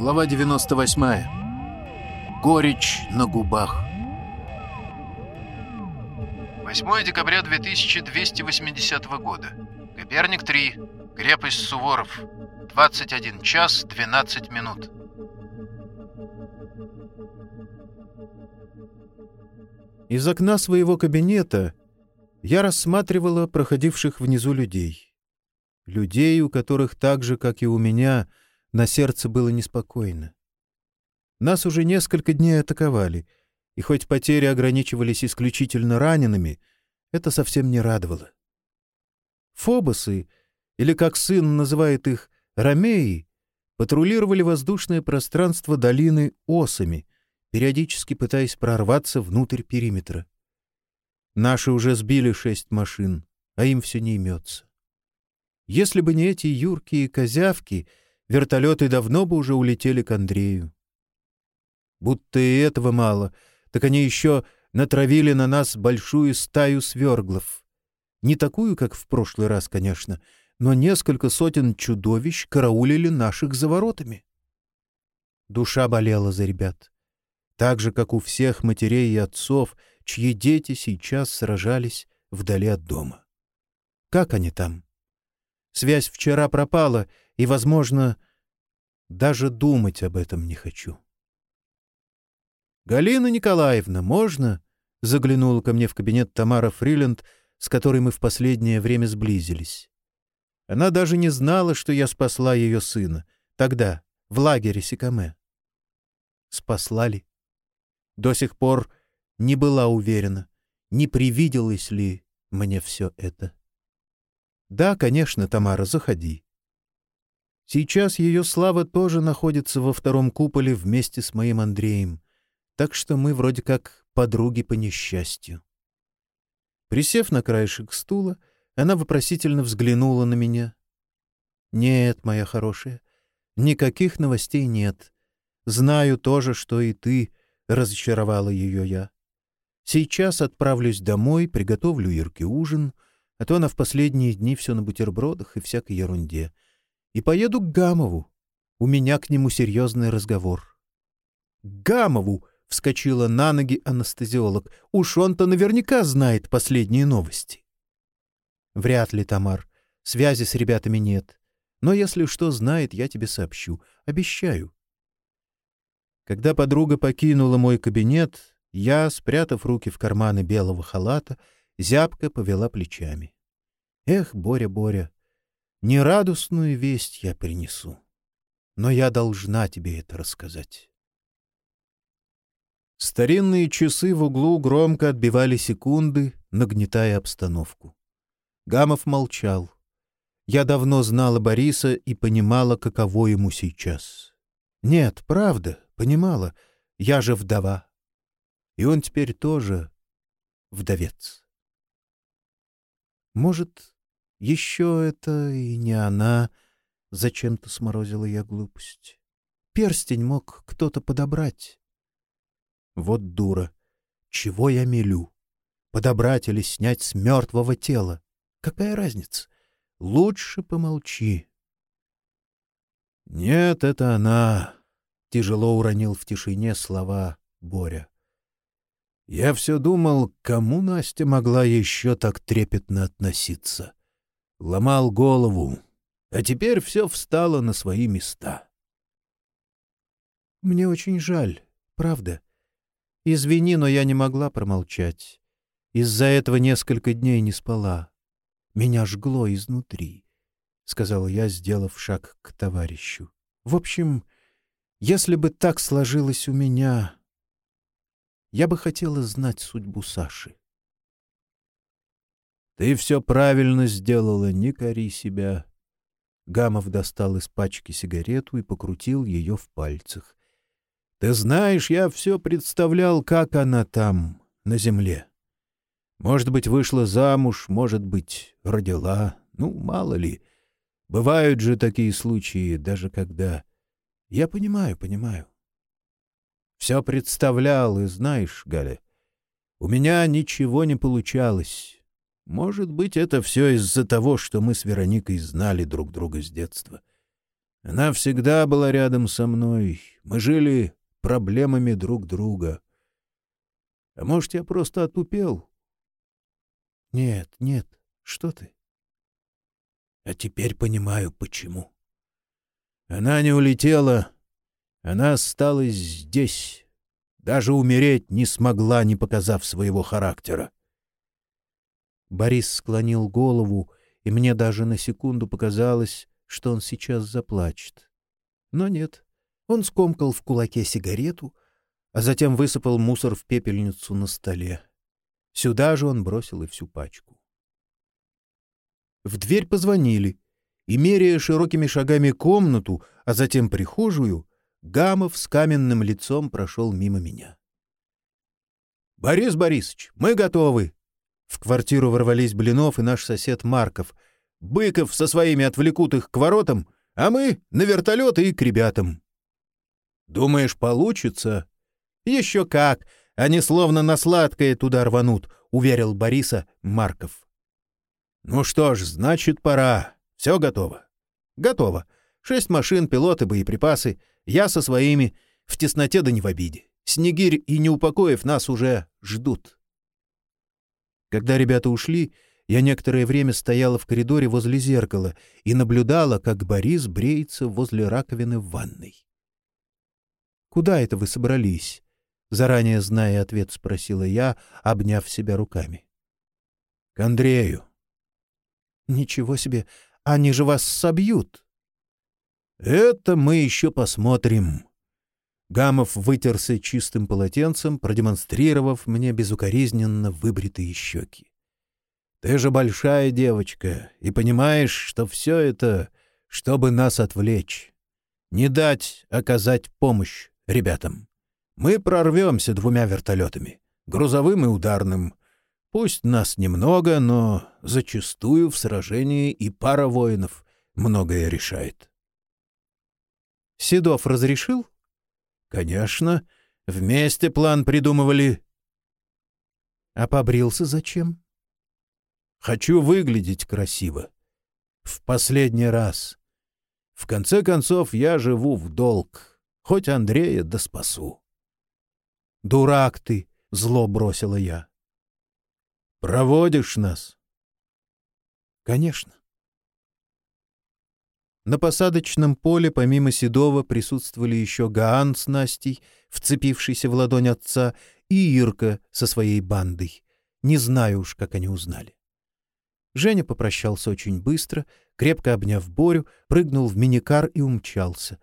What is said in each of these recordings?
Глава 98. Горечь на губах. 8 декабря 2280 года. Коперник 3. Крепость Суворов. 21 час 12 минут. Из окна своего кабинета я рассматривала проходивших внизу людей. Людей, у которых так же, как и у меня, на сердце было неспокойно. Нас уже несколько дней атаковали, и хоть потери ограничивались исключительно ранеными, это совсем не радовало. Фобосы, или как сын называет их, ромеи, патрулировали воздушное пространство долины осами, периодически пытаясь прорваться внутрь периметра. Наши уже сбили шесть машин, а им все не имется. Если бы не эти юркие козявки, вертолеты давно бы уже улетели к Андрею. Будто и этого мало, так они еще натравили на нас большую стаю сверглов. Не такую, как в прошлый раз, конечно, но несколько сотен чудовищ караулили наших за воротами. Душа болела за ребят. Так же, как у всех матерей и отцов, чьи дети сейчас сражались вдали от дома. Как они там? Связь вчера пропала, и, возможно, даже думать об этом не хочу. «Галина Николаевна, можно?» — заглянула ко мне в кабинет Тамара Фриленд, с которой мы в последнее время сблизились. Она даже не знала, что я спасла ее сына. Тогда, в лагере Сикаме. Спасла ли? До сих пор не была уверена, не привиделось ли мне все это. Да, конечно, Тамара, заходи. Сейчас ее слава тоже находится во втором куполе вместе с моим Андреем, так что мы вроде как подруги по несчастью. Присев на краешек стула, она вопросительно взглянула на меня. «Нет, моя хорошая, никаких новостей нет. Знаю тоже, что и ты», — разочаровала ее я. «Сейчас отправлюсь домой, приготовлю Ирке ужин — а то она в последние дни все на бутербродах и всякой ерунде. И поеду к Гамову. У меня к нему серьезный разговор. — Гамову! — вскочила на ноги анестезиолог. — Уж он-то наверняка знает последние новости. — Вряд ли, Тамар. Связи с ребятами нет. Но если что знает, я тебе сообщу. Обещаю. Когда подруга покинула мой кабинет, я, спрятав руки в карманы белого халата, — Зябко повела плечами. Эх, Боря, Боря, нерадостную весть я принесу. Но я должна тебе это рассказать. Старинные часы в углу громко отбивали секунды, нагнетая обстановку. Гамов молчал. Я давно знала Бориса и понимала, каково ему сейчас. Нет, правда, понимала. Я же вдова. И он теперь тоже вдовец. Может, еще это и не она, зачем-то сморозила я глупость. Перстень мог кто-то подобрать. Вот дура. Чего я мелю? Подобрать или снять с мертвого тела? Какая разница? Лучше помолчи. Нет, это она. Тяжело уронил в тишине слова Боря. Я все думал, кому Настя могла еще так трепетно относиться. Ломал голову, а теперь все встало на свои места. Мне очень жаль, правда. Извини, но я не могла промолчать. Из-за этого несколько дней не спала. Меня жгло изнутри, — сказал я, сделав шаг к товарищу. В общем, если бы так сложилось у меня, я бы хотела знать судьбу Саши. «Ты все правильно сделала, не кори себя». Гамов достал из пачки сигарету и покрутил ее в пальцах. «Ты знаешь, я все представлял, как она там, на земле. Может быть, вышла замуж, может быть, родила. Ну, мало ли. Бывают же такие случаи, даже когда... Я понимаю, понимаю. Все представлял, и знаешь, Галя, у меня ничего не получалось. Может быть, это все из-за того, что мы с Вероникой знали друг друга с детства. Она всегда была рядом со мной. Мы жили проблемами друг друга. А может, я просто отупел? Нет, нет, что ты? А теперь понимаю, почему. Она не улетела, она осталась здесь. Даже умереть не смогла, не показав своего характера. Борис склонил голову, и мне даже на секунду показалось, что он сейчас заплачет. Но нет, он скомкал в кулаке сигарету, а затем высыпал мусор в пепельницу на столе. Сюда же он бросил и всю пачку. В дверь позвонили, и, меряя широкими шагами комнату, а затем прихожую, Гамов с каменным лицом прошел мимо меня. «Борис Борисович, мы готовы!» В квартиру ворвались Блинов и наш сосед Марков. Быков со своими отвлекут их к воротам, а мы — на вертолеты и к ребятам. «Думаешь, получится?» «Еще как! Они словно на сладкое туда рванут», — уверил Бориса Марков. «Ну что ж, значит, пора. Все готово?» «Готово. Шесть машин, пилоты, боеприпасы. Я со своими. В тесноте да не в обиде. Снегирь и Неупокоев нас уже ждут. Когда ребята ушли, я некоторое время стояла в коридоре возле зеркала и наблюдала, как Борис бреется возле раковины в ванной. «Куда это вы собрались?» Заранее зная ответ, спросила я, обняв себя руками. «К Андрею». «Ничего себе! Они же вас собьют!» «Это мы еще посмотрим». Гамов вытерся чистым полотенцем, продемонстрировав мне безукоризненно выбритые щеки. «Ты же большая девочка и понимаешь, что все это, чтобы нас отвлечь. Не дать оказать помощь ребятам. Мы прорвемся двумя вертолетами, грузовым и ударным. Пусть нас немного, но зачастую в сражении и пара воинов многое решает». Седов разрешил? Конечно. Вместе план придумывали. А побрился зачем? Хочу выглядеть красиво. В последний раз. В конце концов, я живу в долг. Хоть Андрея да спасу. Дурак ты, зло бросила я. Проводишь нас? Конечно. На посадочном поле помимо Седова присутствовали еще Гаан с Настей, вцепившийся в ладонь отца, и Ирка со своей бандой. Не знаю уж, как они узнали. Женя попрощался очень быстро, крепко обняв Борю, прыгнул в миникар и умчался.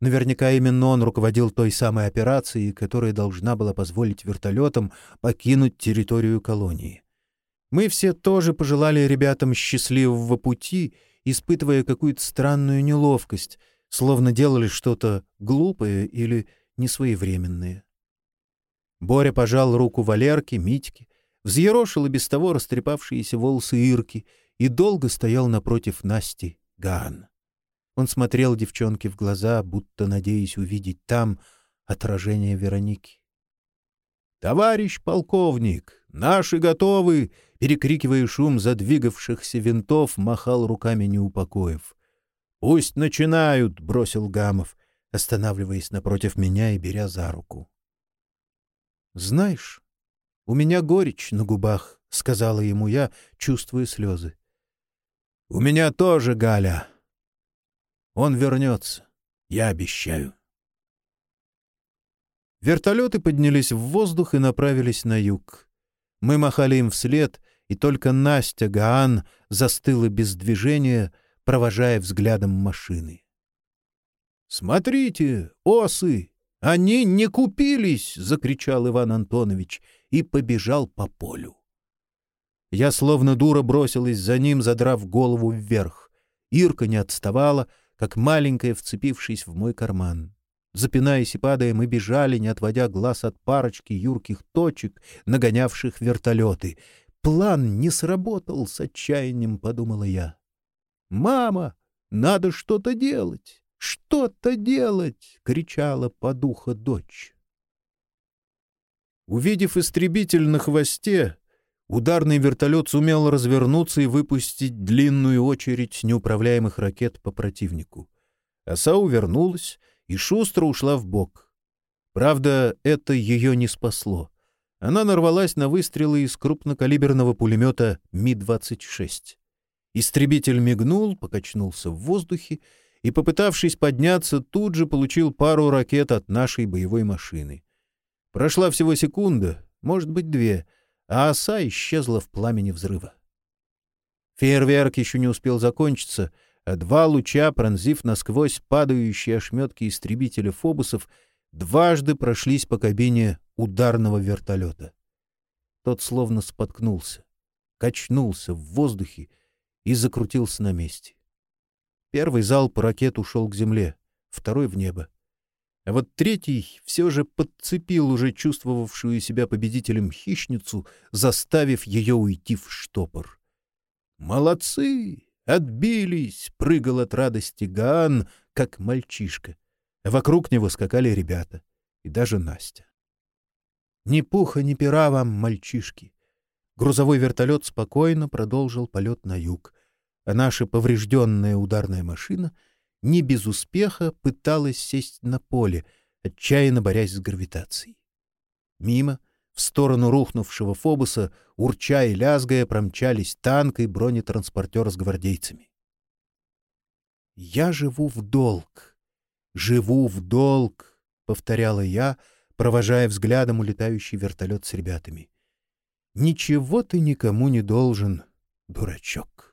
Наверняка именно он руководил той самой операцией, которая должна была позволить вертолетам покинуть территорию колонии. Мы все тоже пожелали ребятам счастливого пути — испытывая какую-то странную неловкость, словно делали что-то глупое или несвоевременное. Боря пожал руку Валерке, Митьке, взъерошил и без того растрепавшиеся волосы Ирки и долго стоял напротив Насти Ган. Он смотрел девчонке в глаза, будто надеясь увидеть там отражение Вероники. «Товарищ полковник, наши готовы!» перекрикивая шум задвигавшихся винтов, махал руками неупокоев. «Пусть начинают!» — бросил Гамов, останавливаясь напротив меня и беря за руку. «Знаешь, у меня горечь на губах», — сказала ему я, чувствуя слезы. «У меня тоже, Галя. Он вернется, я обещаю». Вертолеты поднялись в воздух и направились на юг. Мы махали им вслед, и только Настя Гаан застыла без движения, провожая взглядом машины. «Смотрите, осы! Они не купились!» — закричал Иван Антонович и побежал по полю. Я словно дура бросилась за ним, задрав голову вверх. Ирка не отставала, как маленькая, вцепившись в мой карман. Запинаясь и падая, мы бежали, не отводя глаз от парочки юрких точек, нагонявших вертолеты. План не сработал, с отчаянием подумала я. «Мама, надо что-то делать! Что-то делать!» — кричала по духу дочь. Увидев истребитель на хвосте, ударный вертолет сумел развернуться и выпустить длинную очередь неуправляемых ракет по противнику. Оса увернулась и шустро ушла в бок. Правда, это ее не спасло. Она нарвалась на выстрелы из крупнокалиберного пулемета Ми-26. Истребитель мигнул, покачнулся в воздухе и, попытавшись подняться, тут же получил пару ракет от нашей боевой машины. Прошла всего секунда, может быть, две, а оса исчезла в пламени взрыва. Фейерверк еще не успел закончиться, а два луча, пронзив насквозь падающие ошметки истребителя фобусов, дважды прошлись по кабине ударного вертолета. Тот словно споткнулся, качнулся в воздухе и закрутился на месте. Первый залп ракет ушел к земле, второй — в небо. А вот третий все же подцепил уже чувствовавшую себя победителем хищницу, заставив ее уйти в штопор. «Молодцы! Отбились!» — прыгал от радости Гаан, как мальчишка. Вокруг него скакали ребята и даже Настя. «Ни пуха, ни пера вам, мальчишки!» Грузовой вертолет спокойно продолжил полет на юг, а наша поврежденная ударная машина не без успеха пыталась сесть на поле, отчаянно борясь с гравитацией. Мимо, в сторону рухнувшего Фобуса, урча и лязгая, промчались танк и бронетранспортер с гвардейцами. «Я живу в долг, живу в долг», — повторяла я, провожая взглядом улетающий вертолет с ребятами. «Ничего ты никому не должен, дурачок».